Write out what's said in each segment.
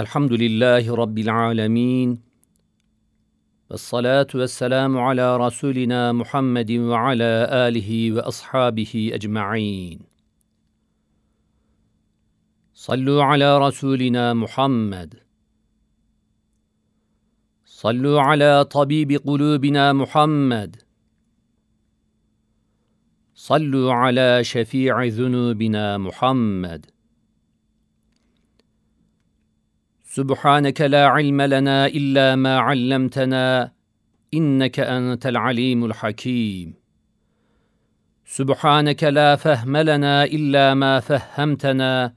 الحمد لله رب العالمين والصلاة والسلام على رسولنا محمد وعلى آله وأصحابه أجمعين. صلوا على رسولنا محمد. صلوا على طبيب قلوبنا محمد. صلوا على شفيع ذنوبنا محمد. سبحانك لا علم لنا إلا ما علمتنا إنك أنت العليم الحكيم. سبحانك لا فهم لنا إلا ما فهمتنا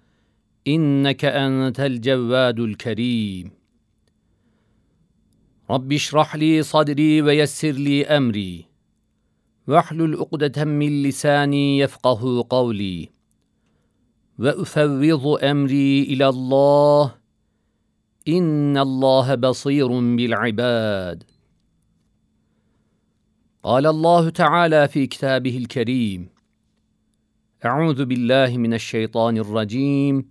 إنك أنت الجواد الكريم. رب اشرح لي صدري ويسر لي أمري. واحلل عقدة من لساني يفقه قولي. وأفوض أمري إلى الله ان الله بصير بالعباد قال الله تعالى في كتابه الكريم اعوذ بالله من الشيطان الرجيم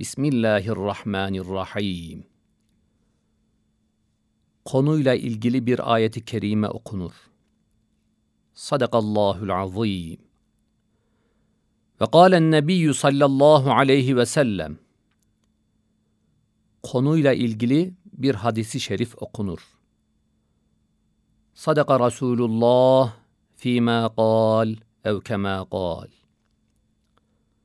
بسم الله الرحمن الرحيم konuyla ilgili bir ayeti kerime okunur. Sadakallahul azim. Ve kâlen nebiyyü sallallahu aleyhi ve sellem konuyla ilgili bir hadisi şerif okunur. Sadaka Resulullah fîmâ kâl ev kemâ kâl.